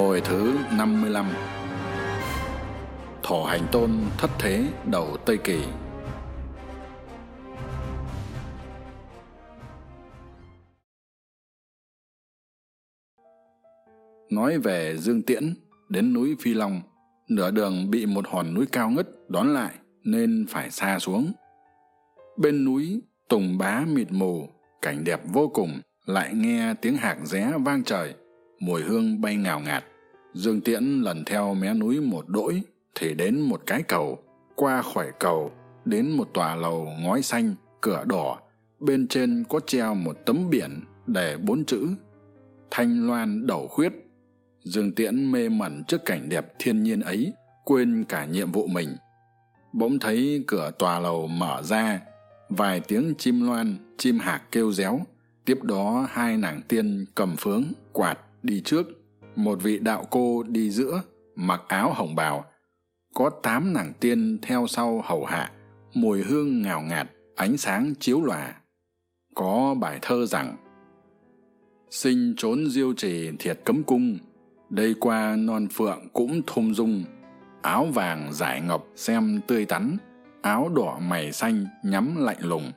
Hồi thứ năm mươi lăm Thổ hành tôn thất thế đầu Tây Kỳ Nói về Dương Tiễn, đến núi Phi Long, nửa đường bị một hòn núi cao ngất đón lại nên phải xa xuống. Bên núi, tùng bá mịt mù, cảnh đẹp vô cùng, lại nghe tiếng hạc ré vang trời, mùi hương bay ngào ngạt. Dương Tiễn lần theo mé núi một đỗi, thì đến một cái cầu, qua khỏi cầu, đến một tòa lầu ngói xanh, cửa đỏ, bên trên có treo một tấm biển để bốn chữ thanh loan Đầu khuyết. Dương tiễn mê mẩn trước cảnh đẹp thiên nhiên ấy quên cả nhiệm vụ mình. Bỗng thấy cửa tòa lầu mở ra vài tiếng chim loan chim hạc kêu réo tiếp đó hai nàng tiên cầm phướng quạt đi trước một vị đạo cô đi giữa, mặc áo hồng bào. Có tám nàng tiên theo sau hầu hạ, mùi hương ngào ngạt, ánh sáng chiếu lòa. Có bài thơ rằng, sinh trốn diêu trì thiệt cấm cung, đây qua non phượng cũng thum dung. Áo vàng giải ngọc xem tươi tắn, áo đỏ mày xanh nhắm lạnh lùng.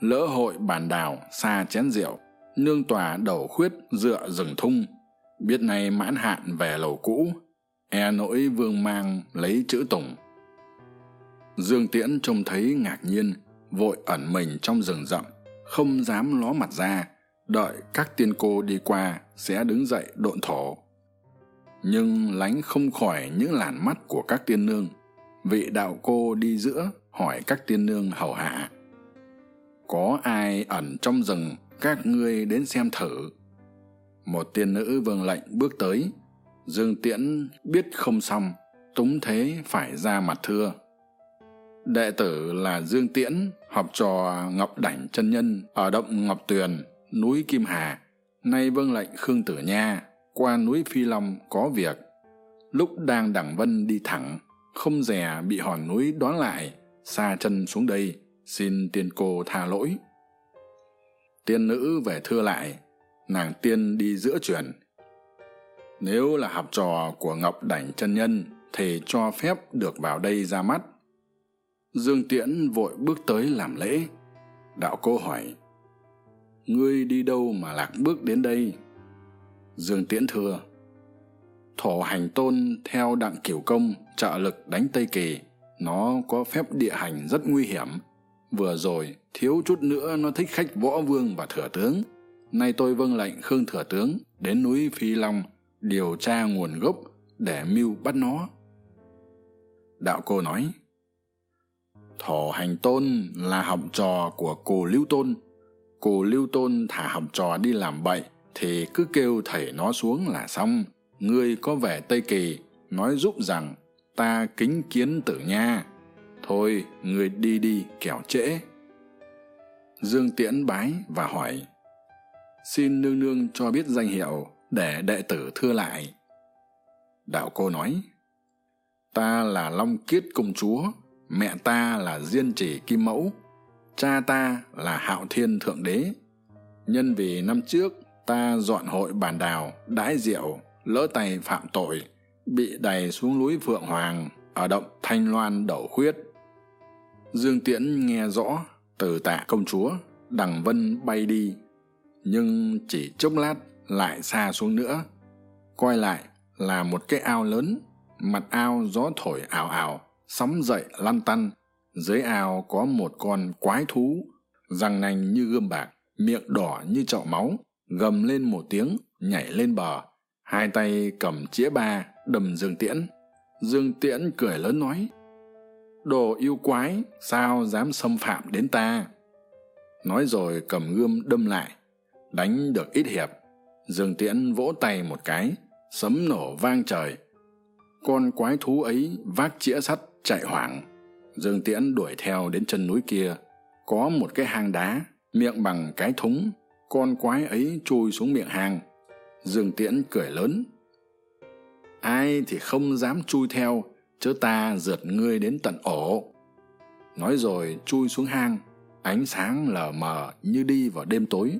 Lỡ hội bàn đào xa chén rượu, nương tòa đầu khuyết dựa rừng thung biết nay mãn hạn về lầu cũ e nỗi vương mang lấy chữ tùng. Dương tiễn trông thấy ngạc nhiên, vội ẩn mình trong rừng rậm, không dám ló mặt ra, đợi các tiên cô đi qua sẽ đứng dậy độn thổ. Nhưng lánh không khỏi những làn mắt của các tiên nương, vị đạo cô đi giữa hỏi các tiên nương hầu hạ. Có ai ẩn trong rừng, các ngươi đến xem thử? Một tiên nữ vương lệnh bước tới. Dương tiễn biết không xong, túng thế phải ra mặt thưa. Đệ tử là dương tiễn, học trò ngọc đảnh chân nhân ở động ngọc tuyền, núi kim hà. Nay vâng lệnh khương tử nha, qua núi phi long có việc. Lúc đang đẳng vân đi thẳng, không dè bị hòn núi đón lại, xa chân xuống đây, xin tiên cô tha lỗi. Tiên nữ về thưa lại nàng tiên đi giữa truyền nếu là học trò của ngọc đảnh chân nhân thì cho phép được vào đây ra mắt. Dương tiễn vội bước tới làm lễ. Đạo cô hỏi, ngươi đi đâu mà lạc bước đến đây? Dương tiễn thưa, thổ hành tôn theo đặng cửu công, trợ lực đánh tây kỳ, nó có phép địa hành rất nguy hiểm. Vừa rồi thiếu chút nữa nó thích khách võ vương và thừa tướng nay tôi vâng lệnh khương thừa tướng đến núi phi long điều tra nguồn gốc để mưu bắt nó. Đạo cô nói thổ hành tôn là học trò của cù lưu tôn. Cù lưu tôn thả học trò đi làm bậy thì cứ kêu thầy nó xuống là xong. Ngươi có vẻ tây kỳ, nói giúp rằng ta kính kiến tử nha. Thôi, ngươi đi đi, kẻo trễ. Dương tiễn bái và hỏi xin nương nương cho biết danh hiệu để đệ tử thưa lại. Đạo cô nói, ta là long kiết công chúa, mẹ ta là diên chỉ kim mẫu, cha ta là hạo thiên thượng đế. Nhân vì năm trước ta dọn hội bàn đào, đãi rượu, lỡ tay phạm tội, bị đày xuống núi phượng hoàng, ở động thanh loan đẩu khuyết. Dương tiễn nghe rõ từ tạ công chúa, đằng vân bay đi nhưng chỉ chốc lát lại xa xuống nữa. Coi lại là một cái ao lớn, mặt ao gió thổi ảo ảo sóng dậy lăn tăn. Dưới ao có một con quái thú, răng nanh như gươm bạc, miệng đỏ như chậu máu, gầm lên một tiếng, nhảy lên bờ. Hai tay cầm chĩa ba, đầm dương tiễn. Dương tiễn cười lớn nói, đồ yêu quái, sao dám xâm phạm đến ta? Nói rồi cầm gươm đâm lại đánh được ít hiệp. Dương tiễn vỗ tay một cái, sấm nổ vang trời. Con quái thú ấy vác chĩa sắt chạy hoảng. Dương tiễn đuổi theo đến chân núi kia. Có một cái hang đá, miệng bằng cái thúng. Con quái ấy chui xuống miệng hang. Dương tiễn cười lớn. Ai thì không dám chui theo, chớ ta rượt ngươi đến tận ổ. Nói rồi chui xuống hang, ánh sáng lờ mờ như đi vào đêm tối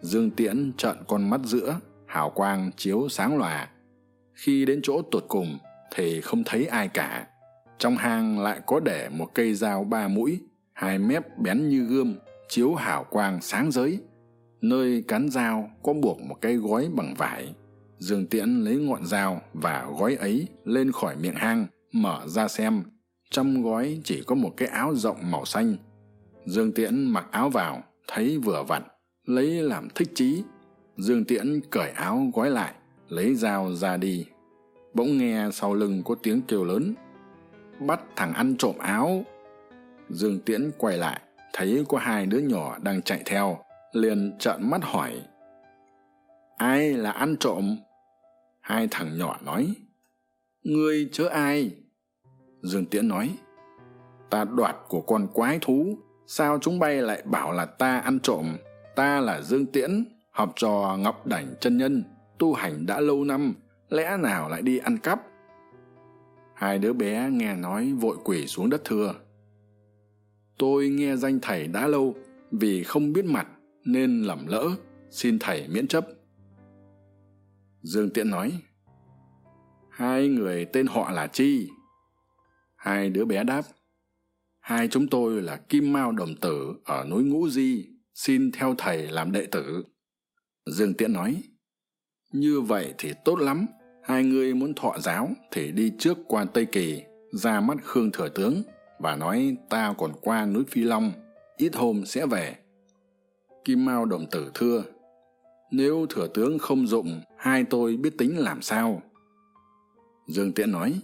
dương tiễn trợn con mắt giữa, hào quang chiếu sáng lòa. Khi đến chỗ tột cùng thì không thấy ai cả. Trong hang lại có để một cây dao ba mũi, hai mép bén như gươm, chiếu hào quang sáng giới. Nơi cán dao có buộc một cái gói bằng vải. Dương tiễn lấy ngọn dao và gói ấy lên khỏi miệng hang, mở ra xem. Trong gói chỉ có một cái áo rộng màu xanh. Dương tiễn mặc áo vào, thấy vừa vặn lấy làm thích chí. Dương tiễn cởi áo gói lại, lấy dao ra đi. Bỗng nghe sau lưng có tiếng kêu lớn, bắt thằng ăn trộm áo. Dương tiễn quay lại, thấy có hai đứa nhỏ đang chạy theo, liền trợn mắt hỏi, ai là ăn trộm? Hai thằng nhỏ nói, ngươi chớ ai. Dương tiễn nói, ta đoạt của con quái thú, sao chúng bay lại bảo là ta ăn trộm? Ta là dương tiễn, học trò ngọc đảnh chân nhân, tu hành đã lâu năm, lẽ nào lại đi ăn cắp? Hai đứa bé nghe nói vội quỳ xuống đất thưa. Tôi nghe danh thầy đã lâu, vì không biết mặt nên lầm lỡ, xin thầy miễn chấp. Dương tiễn nói, hai người tên họ là chi. Hai đứa bé đáp, hai chúng tôi là kim mao đồng tử ở núi ngũ di xin theo thầy làm đệ tử. Dương tiễn nói, như vậy thì tốt lắm. Hai người muốn thọ giáo thì đi trước qua tây kỳ, ra mắt khương thừa tướng và nói ta còn qua núi phi long, ít hôm sẽ về. Kim mao đồng tử thưa, nếu thừa tướng không dụng, hai tôi biết tính làm sao? Dương tiễn nói,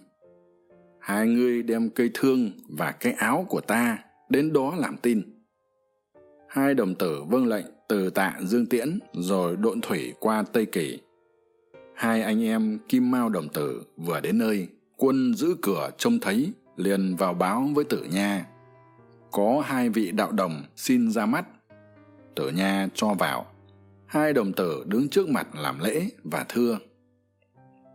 hai ngươi đem cây thương và cái áo của ta đến đó làm tin hai đồng tử vâng lệnh từ tạ dương tiễn rồi độn thủy qua tây kỳ. Hai anh em kim mao đồng tử vừa đến nơi, quân giữ cửa trông thấy, liền vào báo với tử nha. Có hai vị đạo đồng xin ra mắt. Tử nha cho vào. Hai đồng tử đứng trước mặt làm lễ và thưa.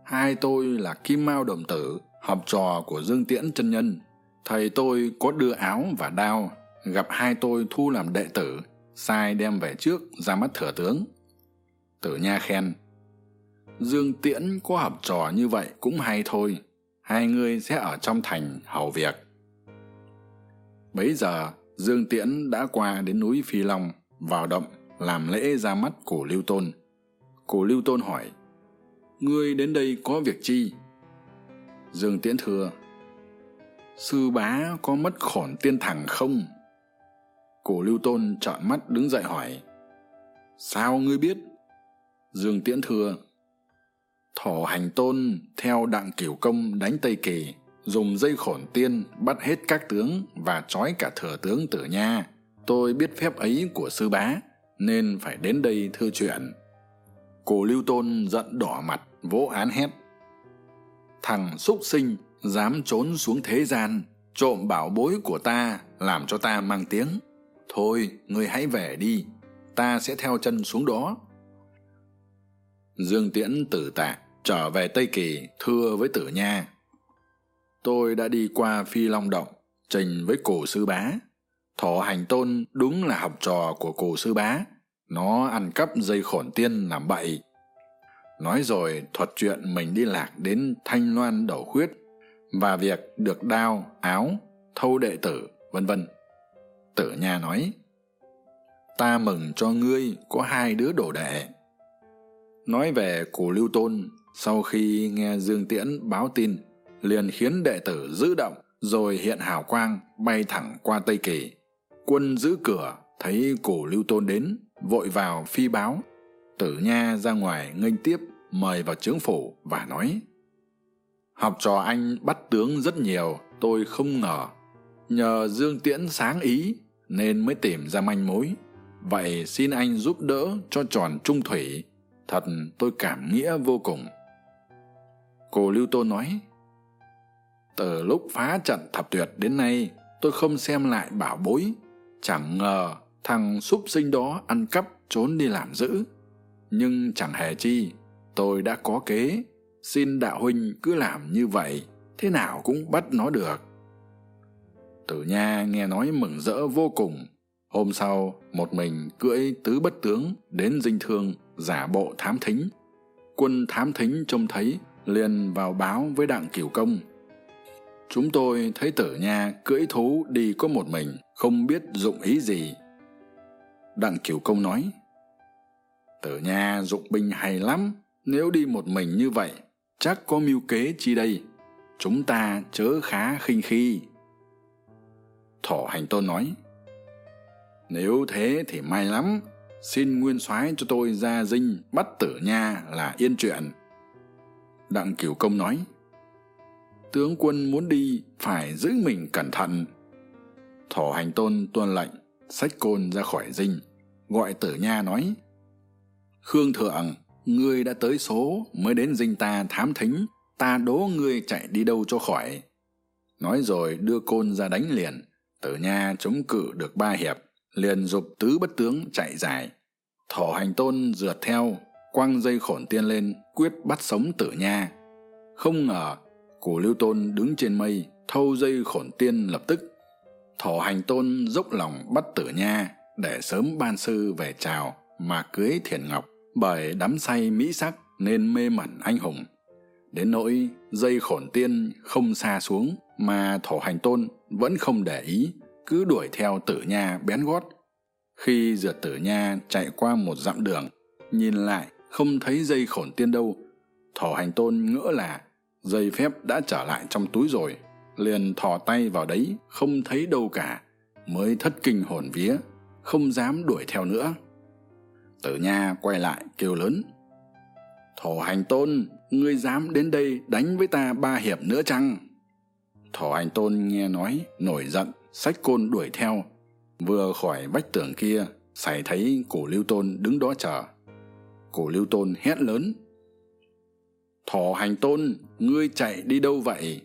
Hai tôi là kim mao đồng tử, học trò của dương tiễn chân nhân. Thầy tôi có đưa áo và đao gặp hai tôi thu làm đệ tử, sai đem về trước ra mắt thừa tướng. Tử nha khen, dương tiễn có học trò như vậy cũng hay thôi, hai người sẽ ở trong thành hầu việc. Bấy giờ, dương tiễn đã qua đến núi phi long, vào động làm lễ ra mắt cổ lưu tôn. Cổ lưu tôn hỏi, ngươi đến đây có việc chi? Dương tiễn thưa, sư bá có mất khổn tiên thẳng không? Cổ lưu tôn trợn mắt đứng dậy hỏi, sao ngươi biết? Dương tiễn thưa thổ hành tôn theo đặng cửu công đánh tây kỳ, dùng dây khổn tiên bắt hết các tướng và trói cả thừa tướng tử nha. Tôi biết phép ấy của sư bá, nên phải đến đây thư chuyện. Cổ lưu tôn giận đỏ mặt, vỗ án hét, thằng xúc sinh dám trốn xuống thế gian, trộm bảo bối của ta làm cho ta mang tiếng thôi ngươi hãy về đi. Ta sẽ theo chân xuống đó. Dương tiễn tử tạ, trở về tây kỳ, thưa với tử nha. Tôi đã đi qua phi long động trình với cổ sư bá. Thọ hành tôn đúng là học trò của cổ sư bá. Nó ăn cắp dây khổn tiên làm bậy. Nói rồi, thuật chuyện mình đi lạc đến thanh loan đầu khuyết và việc được đao, áo, thâu đệ tử, vân vân tử nha nói, ta mừng cho ngươi có hai đứa đồ đệ. Nói về cổ lưu tôn, sau khi nghe dương tiễn báo tin, liền khiến đệ tử giữ động rồi hiện hào quang bay thẳng qua tây kỳ. Quân giữ cửa, thấy cổ lưu tôn đến, vội vào phi báo. Tử nha ra ngoài nghênh tiếp, mời vào trướng phủ và nói, học trò anh bắt tướng rất nhiều, tôi không ngờ nhờ dương tiễn sáng ý nên mới tìm ra manh mối. Vậy xin anh giúp đỡ cho tròn trung thủy. Thật tôi cảm nghĩa vô cùng. Cô lưu tô nói, từ lúc phá trận thập tuyệt đến nay, tôi không xem lại bảo bối. Chẳng ngờ thằng súc sinh đó ăn cắp trốn đi làm dữ. Nhưng chẳng hề chi, tôi đã có kế. Xin đạo huynh cứ làm như vậy, thế nào cũng bắt nó được tử nha nghe nói mừng rỡ vô cùng. Hôm sau, một mình cưỡi tứ bất tướng đến dinh thương giả bộ thám thính. Quân thám thính trông thấy, liền vào báo với đặng cửu công. Chúng tôi thấy tử nha cưỡi thú đi có một mình, không biết dụng ý gì. Đặng cửu công nói, tử nha dụng binh hay lắm, nếu đi một mình như vậy, chắc có mưu kế chi đây. Chúng ta chớ khá khinh khi thỏ hành tôn nói, nếu thế thì may lắm, xin nguyên soái cho tôi ra dinh bắt tử nha là yên chuyện. Đặng cửu công nói, tướng quân muốn đi phải giữ mình cẩn thận. Thỏ hành tôn tuân lệnh, xách côn ra khỏi dinh, gọi tử nha nói, khương thượng, ngươi đã tới số mới đến dinh ta thám thính, ta đố ngươi chạy đi đâu cho khỏi. Nói rồi đưa côn ra đánh liền tử nha chống cự được ba hiệp, liền dục tứ bất tướng chạy dài. Thổ hành tôn rượt theo, quăng dây khổn tiên lên, quyết bắt sống tử nha. Không ngờ, cổ lưu tôn đứng trên mây, thâu dây khổn tiên lập tức. Thổ hành tôn dốc lòng bắt tử nha để sớm ban sư về chào mà cưới thiền ngọc bởi đắm say mỹ sắc nên mê mẩn anh hùng. Đến nỗi dây khổn tiên không xa xuống mà thổ hành tôn vẫn không để ý, cứ đuổi theo tử nha bén gót. Khi rượt tử nha chạy qua một dặm đường, nhìn lại không thấy dây khổn tiên đâu, thổ hành tôn ngỡ là dây phép đã trở lại trong túi rồi, liền thò tay vào đấy, không thấy đâu cả, mới thất kinh hồn vía, không dám đuổi theo nữa. Tử nha quay lại kêu lớn, thổ hành tôn, ngươi dám đến đây đánh với ta ba hiệp nữa chăng? Thỏ hành tôn nghe nói, nổi giận, xách côn đuổi theo. Vừa khỏi vách tường kia xảy thấy cổ lưu tôn đứng đó chờ. Cổ lưu tôn hét lớn, thỏ hành tôn, ngươi chạy đi đâu vậy?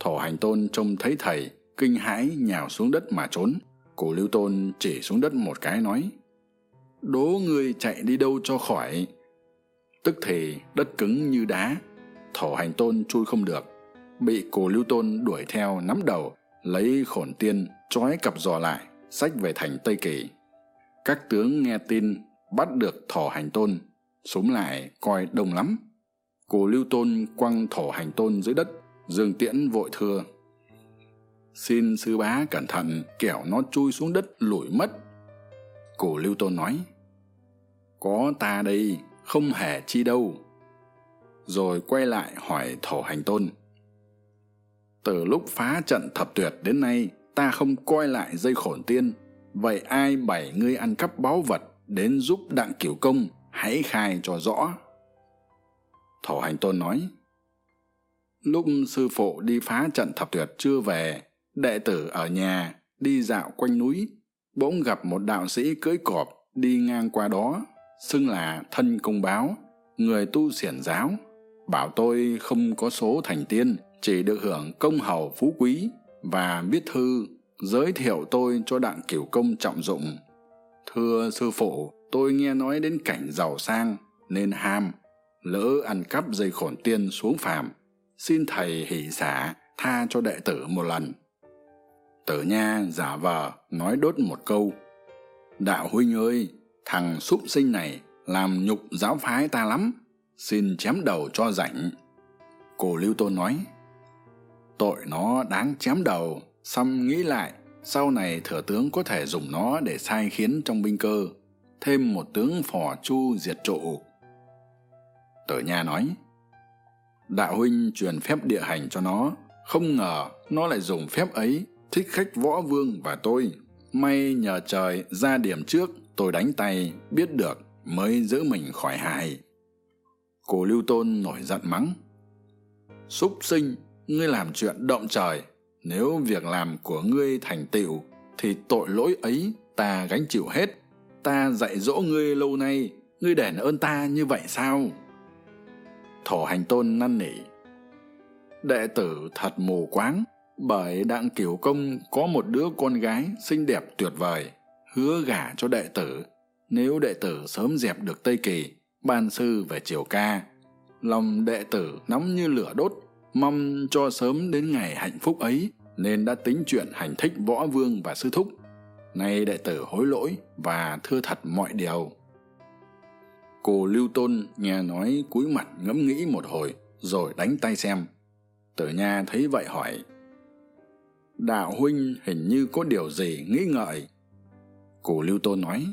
Thỏ hành tôn trông thấy thầy, kinh hãi nhào xuống đất mà trốn. Cổ lưu tôn chỉ xuống đất một cái nói, đố ngươi chạy đi đâu cho khỏi? Tức thì đất cứng như đá, thỏ hành tôn chui không được bị Cố lưu tôn đuổi theo nắm đầu, lấy khổn tiên, trói cặp giò lại, xách về thành tây kỳ. Các tướng nghe tin, bắt được thổ hành tôn, súng lại coi đông lắm. Cố lưu tôn quăng thổ hành tôn dưới đất, dương tiễn vội thưa. Xin sư bá cẩn thận, kẻo nó chui xuống đất lủi mất. Cổ lưu tôn nói. Có ta đây, không hề chi đâu. Rồi quay lại hỏi thổ hành tôn từ lúc phá trận thập tuyệt đến nay, ta không coi lại dây khổn tiên. Vậy ai bảy ngươi ăn cắp báu vật đến giúp đặng cửu công hãy khai cho rõ? Thổ hành tôn nói, lúc sư phụ đi phá trận thập tuyệt chưa về, đệ tử ở nhà đi dạo quanh núi, bỗng gặp một đạo sĩ cưỡi cọp đi ngang qua đó, xưng là thân công báo, người tu xiển giáo, bảo tôi không có số thành tiên chỉ được hưởng công hầu phú quý và viết thư giới thiệu tôi cho đặng cửu công trọng dụng. Thưa sư phụ, tôi nghe nói đến cảnh giàu sang nên ham, lỡ ăn cắp dây khổn tiên xuống phàm, xin thầy hỷ xả tha cho đệ tử một lần. Tử nha giả vờ nói đốt một câu. Đạo huynh ơi, thằng súc sinh này làm nhục giáo phái ta lắm, xin chém đầu cho rảnh. Cô lưu tôn nói tội nó đáng chém đầu. Xong nghĩ lại, sau này thừa tướng có thể dùng nó để sai khiến trong binh cơ. Thêm một tướng phò chu diệt trụ. Tử nha nói, đạo huynh truyền phép địa hành cho nó. Không ngờ nó lại dùng phép ấy thích khách võ vương và tôi. May nhờ trời ra điểm trước, tôi đánh tay, biết được mới giữ mình khỏi hại. Cổ lưu tôn nổi giận mắng, súc sinh ngươi làm chuyện động trời, nếu việc làm của ngươi thành tựu, thì tội lỗi ấy ta gánh chịu hết. Ta dạy dỗ ngươi lâu nay, ngươi đền ơn ta như vậy sao? Thổ hành tôn năn nỉ. Đệ tử thật mù quáng, bởi đặng cửu công có một đứa con gái xinh đẹp tuyệt vời, hứa gả cho đệ tử. Nếu đệ tử sớm dẹp được tây kỳ, ban sư về triều ca, lòng đệ tử nóng như lửa đốt mong cho sớm đến ngày hạnh phúc ấy, nên đã tính chuyện hành thích võ vương và sư thúc. Nay đệ tử hối lỗi và thưa thật mọi điều. Cô lưu tôn nghe nói cúi mặt ngẫm nghĩ một hồi, rồi đánh tay xem. Tử nha thấy vậy hỏi, đạo huynh hình như có điều gì nghĩ ngợi? Cù lưu tôn nói,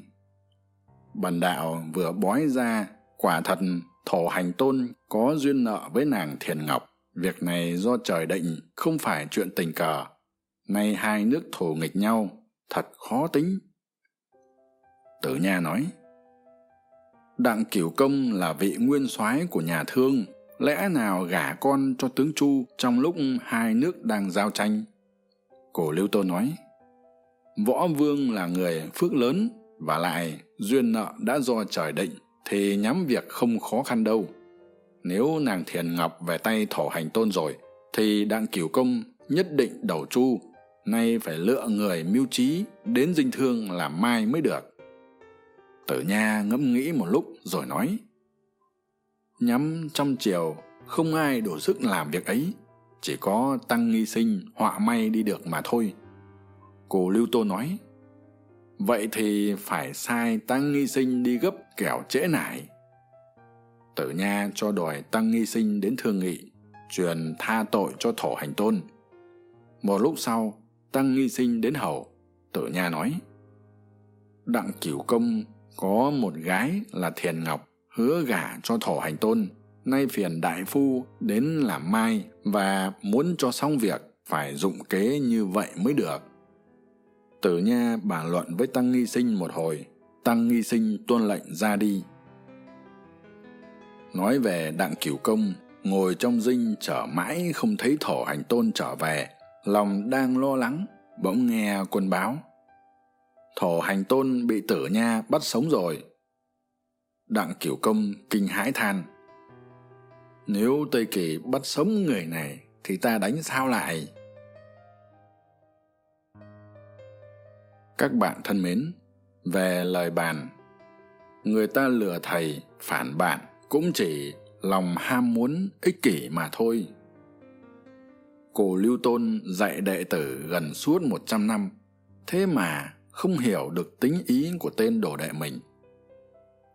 bần đạo vừa bói ra, quả thật thổ hành tôn có duyên nợ với nàng thiền ngọc việc này do trời định, không phải chuyện tình cờ. Nay hai nước thù nghịch nhau, thật khó tính. Tử nha nói, đặng cửu công là vị nguyên soái của nhà thương, lẽ nào gả con cho tướng chu trong lúc hai nước đang giao tranh? Cổ lưu Tô nói, võ vương là người phước lớn, và lại duyên nợ đã do trời định, thì nhắm việc không khó khăn đâu nếu nàng thiền ngọc về tay thổ hành tôn rồi, thì đặng cửu công nhất định đầu chu nay phải lựa người mưu trí đến dinh thương làm mai mới được. Tử nha ngẫm nghĩ một lúc rồi nói, nhắm trong chiều, không ai đủ sức làm việc ấy, chỉ có tăng nghi sinh họa may đi được mà thôi. Cô lưu tô nói, vậy thì phải sai tăng nghi sinh đi gấp kẻo trễ nải tử nha cho đòi tăng nghi sinh đến thương nghị, truyền tha tội cho thổ hành tôn. Một lúc sau, tăng nghi sinh đến hầu. Tử nha nói, đặng cửu công có một gái là thiền ngọc hứa gả cho thổ hành tôn. Nay phiền đại phu đến làm mai và muốn cho xong việc, phải dụng kế như vậy mới được. Tử nha bàn luận với tăng nghi sinh một hồi. Tăng nghi sinh tuân lệnh ra đi nói về đặng cửu công, ngồi trong dinh chở mãi không thấy thổ hành tôn trở về, lòng đang lo lắng, bỗng nghe quân báo. Thổ hành tôn bị tử nha bắt sống rồi. Đặng cửu công kinh hãi than. Nếu tây kỳ bắt sống người này thì ta đánh sao lại? Các bạn thân mến, về lời bàn. Người ta lừa thầy, phản bạn cũng chỉ lòng ham muốn ích kỷ mà thôi. Cổ lưu tôn dạy đệ tử gần suốt một trăm năm, thế mà không hiểu được tính ý của tên đồ đệ mình.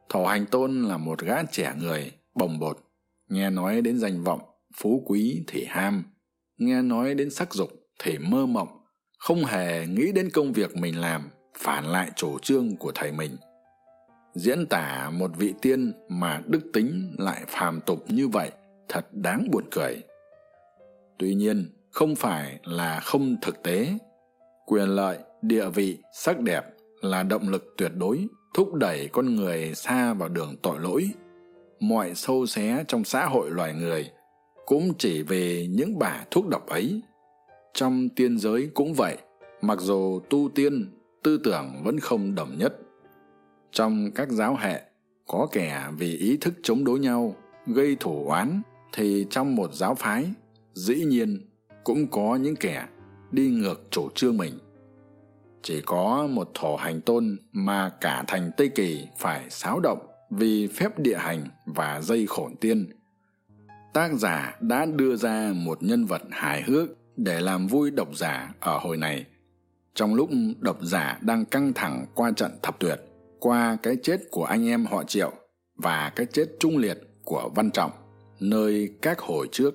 Thổ hành tôn là một gã trẻ người, bồng bột, nghe nói đến danh vọng phú quý thì ham, nghe nói đến sắc dục thì mơ mộng, không hề nghĩ đến công việc mình làm phản lại chủ trương của thầy mình diễn tả một vị tiên mà đức tính lại phàm tục như vậy, thật đáng buồn cười. Tuy nhiên, không phải là không thực tế. Quyền lợi, địa vị, sắc đẹp là động lực tuyệt đối thúc đẩy con người xa vào đường tội lỗi. Mọi sâu xé trong xã hội loài người cũng chỉ về những bả thuốc độc ấy. Trong tiên giới cũng vậy, mặc dù tu tiên, tư tưởng vẫn không đồng nhất trong các giáo hệ, có kẻ vì ý thức chống đối nhau, gây thủ oán, thì trong một giáo phái, dĩ nhiên cũng có những kẻ đi ngược chủ trương mình. Chỉ có một thổ hành tôn mà cả thành tây kỳ phải xáo động vì phép địa hành và dây khổn tiên. Tác giả đã đưa ra một nhân vật hài hước để làm vui độc giả ở hồi này. Trong lúc độc giả đang căng thẳng qua trận thập tuyệt qua cái chết của anh em họ triệu và cái chết trung liệt của văn trọng, nơi các hồi trước